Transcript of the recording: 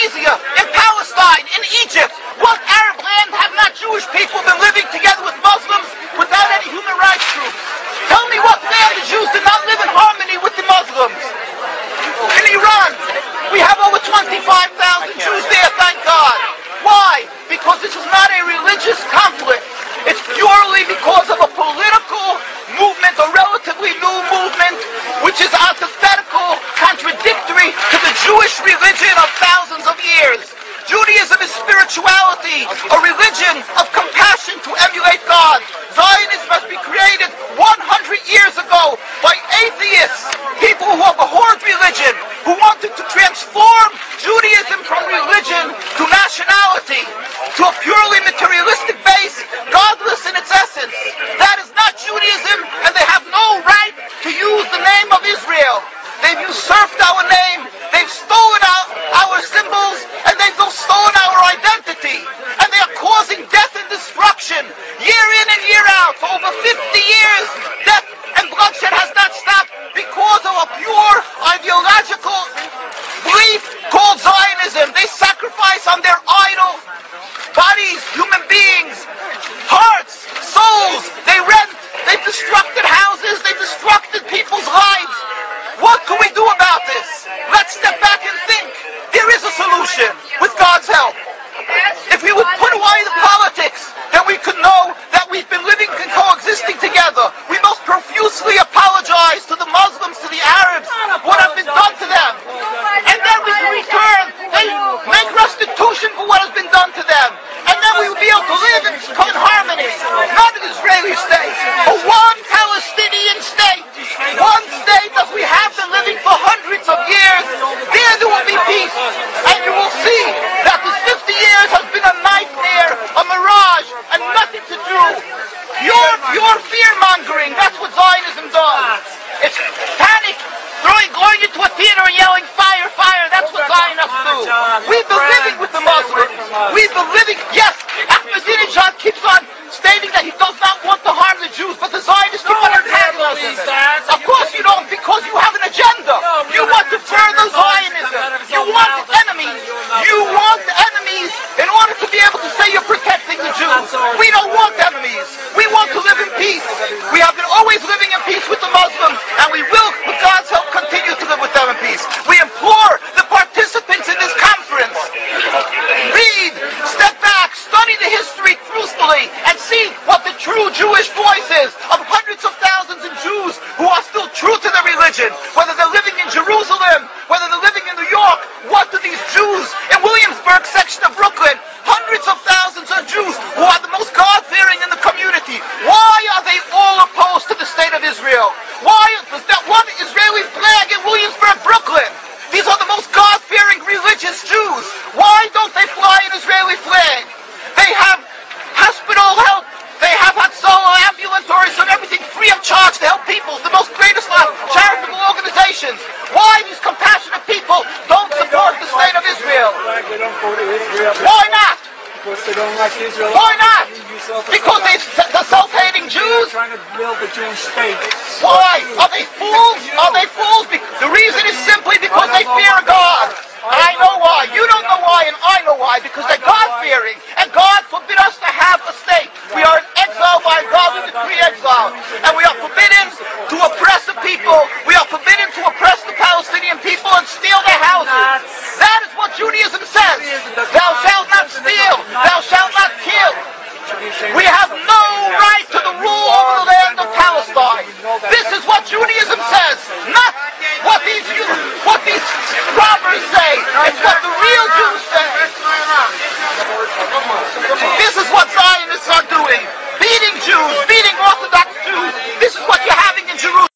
Tunisia, in Palestine, in Egypt. What Arab land have not Jewish people been living together with Muslims without any human rights groups? Tell me what land the Jews did not live in harmony with the Muslims. In Iran, we have over 25,000 Jews there, thank God. Why? Because this is not a religious conflict. It's purely because of a political movement, a relatively new movement, which is antithetical spirituality, a religion of compassion to emulate God. Zionism must be created 100 years ago by atheists, people who abhorred religion, who wanted to transform Judaism from religion to nationality, to a purely materialistic base, godless in its essence. That is not Judaism, and they have no right to use the name of Israel. They've usurped our name, they've stolen our, our symbols, and they've stolen our identity. And they are causing death and destruction year in and year out. For over 50 years, death and bloodshed has not stopped because of a pure ideological belief called Zionism. They sacrifice on their idol bodies, human beings, hearts, souls. They rent, they've destructed houses, they've destructed people's lives. What can we do about this? Let's step back and think. There is a solution with God's help. If we would put away the politics, then we could know that we've been living and coexisting together. We most profusely apologize to the Muslims, to the Arabs, what has been done to them. And then we can return, they make restitution for what has been done to them. And then we will be able to live in, in harmony. Not an Israeli state, but one Palestinian state. One state as we have been living for hundreds of years. There there will be peace. And you will see that this 50 years has been a nightmare, a mirage, and nothing to do. Your, your fear mongering, that's what Zionism does. It's panic, throwing, going into a theater and yelling fire, fire, that's what Zionists do. We've been living with the Muslims. We've been living, yes, Ahmadinejad keeps on stating that he does not want to harm the Jews, but the Zionists keep on antagonizing them. Of course you don't, because you have an agenda. You want to further Zionism. You want enemies. You want the enemies in order to be able to say you're protecting the Jews. We don't want enemies. We want to live in peace. We have been always living in peace with the Muslims, and we will, with God's help, continue to live with them in peace. We implore the participants in this conference, read, step back, study the history truthfully, and see what the true Jewish voice is of hundreds of thousands of Jews who are still true to their religion, whether they're living in Jerusalem, whether they're living in New York. What do these Jews in Williamsburg section of Brooklyn, hundreds of thousands of Jews who are the most God-fearing in the community, why are they all opposed to the state of Israel? Why is that one Israeli flag in Williamsburg, Brooklyn? These are the most God-fearing religious Jews. Why don't they fly an Israeli flag? They have hospital help. They have Hatzolah, ambulatories, and everything free of charge to help people. The most greatest charitable organizations. Why these compassionate people don't support the state of Israel? Why not? Why not? Because they, the self-hating Jews? Trying to build a Jewish state. Why? Are they fools? Are they fools? The reason is simply because they fear God. I know why. You don't know why, and I know why. Because they're God-fearing. And God forbid us to have a state. We are in exile by God. We decree exile. And we are forbidden to oppress the people. We are forbidden to oppress the Palestinian people and steal their houses. That is what Judaism says. Thou shalt not steal. Thou shalt not kill. We have no right to the rule over the land of Palestine. This is what Judaism says, not what these what these